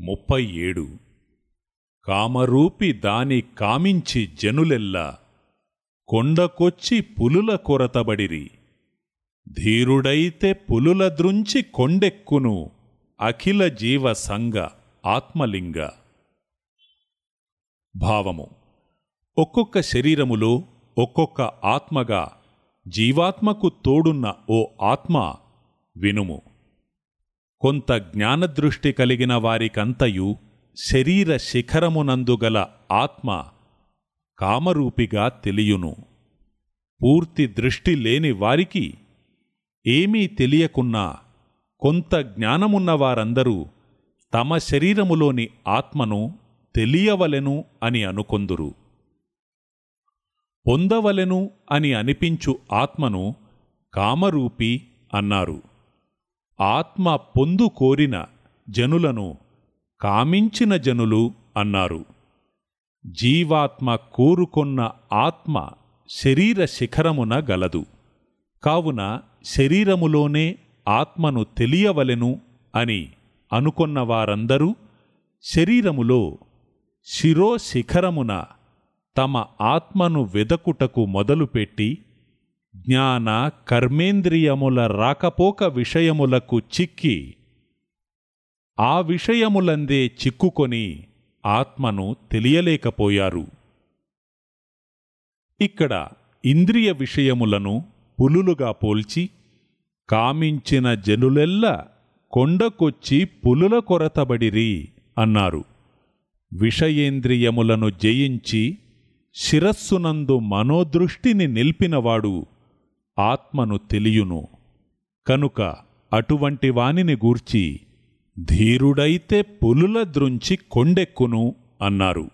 ముప్పై ఏడు. కామరూపి దాని కామించి జనులెల్లా కొండకొచ్చి పులుల కొరతబడిరి. ధీరుడైతే పులుల ద్రుంచి కొండెక్కును అఖిల జీవ సంగ ఆత్మలింగ. భావము. ఒక్కొక్క శరీరములో ఒక్కొక్క ఆత్మగా జీవాత్మకు తోడున్న ఓ ఆత్మ వినుము. కొంత జ్ఞానదృష్టి కలిగిన వారికంతయు శరీర శిఖరమునందుగల ఆత్మ కామరూపిగా తెలియును. పూర్తి దృష్టి లేని వారికి ఏమీ తెలియకున్నా కొంత జ్ఞానమున్న వారందరూ తమ శరీరములోని ఆత్మను తెలియవలెను అని అనుకొందురు. పొందవలెను అని అనిపించు ఆత్మను కామరూపి అన్నారు. ఆత్మ పొందు కోరిన జనులను కామించిన జనులు అన్నారు. జీవాత్మ కోరుకొన్న ఆత్మ శరీర శిఖరమున గలదు. కావున శరీరములోనే ఆత్మను తెలియవలెను అని అనుకొన్న వారందరూ శరీరములో శిరోశిఖరమున తమ ఆత్మను వెదకుటకు మొదలుపెట్టి జ్ఞాన కర్మేంద్రియముల రాకపోక విషయములకు చిక్కి ఆ విషయములందే చిక్కుకొని ఆత్మను తెలియలేకపోయారు. ఇక్కడ ఇంద్రియ విషయములను పులులుగా పోల్చి కామించిన జనులెల్ల కొండకొచ్చి పులుల కొరతబడిరి అన్నారు. విషయేంద్రియములను జయించి శిరస్సునందు మనోదృష్టిని నిలిపినవాడు ఆత్మను తెలియును. కనుక అటువంటి వానిని గూర్చి ధీరుడైతే పులుల ద్రుంచి కొండెక్కును అన్నారు.